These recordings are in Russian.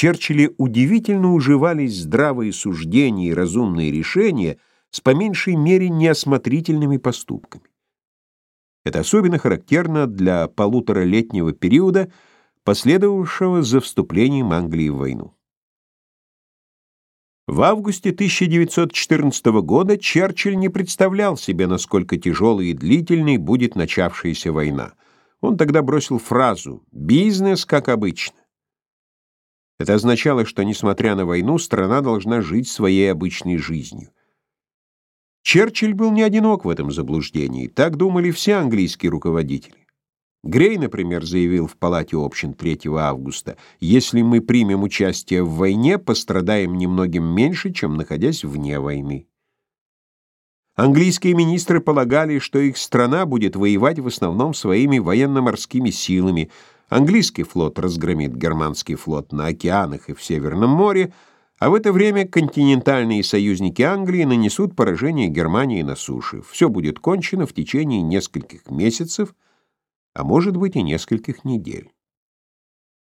Черчилле удивительно уживались здравые суждения и разумные решения с по меньшей мере неосмотрительными поступками. Это особенно характерно для полуторалетнего периода, последовавшего за вступлением Англии в войну. В августе 1914 года Черчилль не представлял себе, насколько тяжелой и длительной будет начавшаяся война. Он тогда бросил фразу «бизнес как обычно». Это означало, что, несмотря на войну, страна должна жить своей обычной жизнью. Черчилль был не одинок в этом заблуждении, так думали все английские руководители. Грей, например, заявил в Палате общин 3 августа, «Если мы примем участие в войне, пострадаем немногим меньше, чем находясь вне войны». Английские министры полагали, что их страна будет воевать в основном своими военно-морскими силами. Английский флот разгромит германский флот на океанах и в Северном море, а в это время континентальные союзники Англии нанесут поражение Германии на суше. Все будет кончено в течение нескольких месяцев – а может быть и нескольких недель.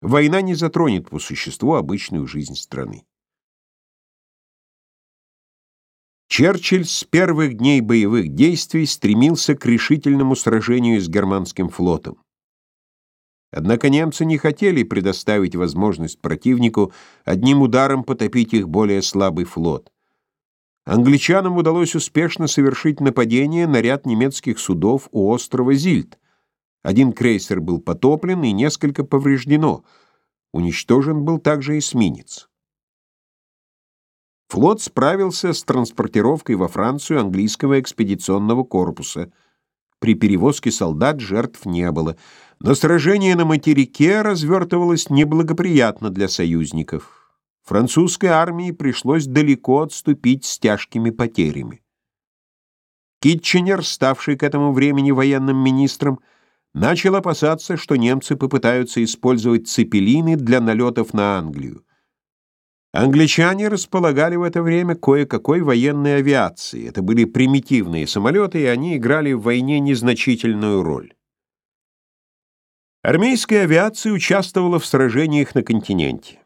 Война не затронет по существу обычную жизнь страны. Черчилль с первых дней боевых действий стремился к решительному сражению с германским флотом. Однако немцы не хотели предоставить возможность противнику одним ударом потопить их более слабый флот. Англичанам удалось успешно совершить нападение на ряд немецких судов у острова Зильд. Один крейсер был потоплен и несколько повреждено. Уничтожен был также эсминец. Флот справился с транспортировкой во Францию английского экспедиционного корпуса. При перевозке солдат жертв не было, но сражение на материке развертывалось неблагоприятно для союзников. Французской армии пришлось далеко отступить с тяжкими потерями. Китченер, ставший к этому времени военным министром, начал опасаться, что немцы попытаются использовать цепелины для налетов на Англию. Англичане располагали в это время кое-какой военной авиацией. Это были примитивные самолеты, и они играли в войне незначительную роль. Армейская авиация участвовала в сражениях на континенте.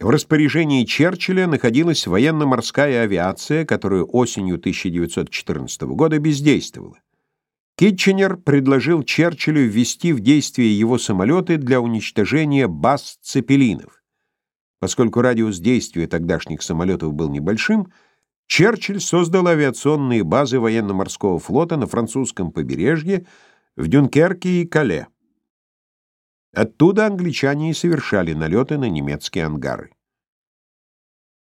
В распоряжении Черчилля находилась военно-морская авиация, которая осенью 1914 года бездействовала. Китченер предложил Черчиллю ввести в действие его самолеты для уничтожения баз цепелинов. Поскольку радиус действия тогдашних самолетов был небольшим, Черчилль создал авиационные базы военно-морского флота на французском побережье, в Дюнкерке и Кале. Оттуда англичане и совершали налеты на немецкие ангары.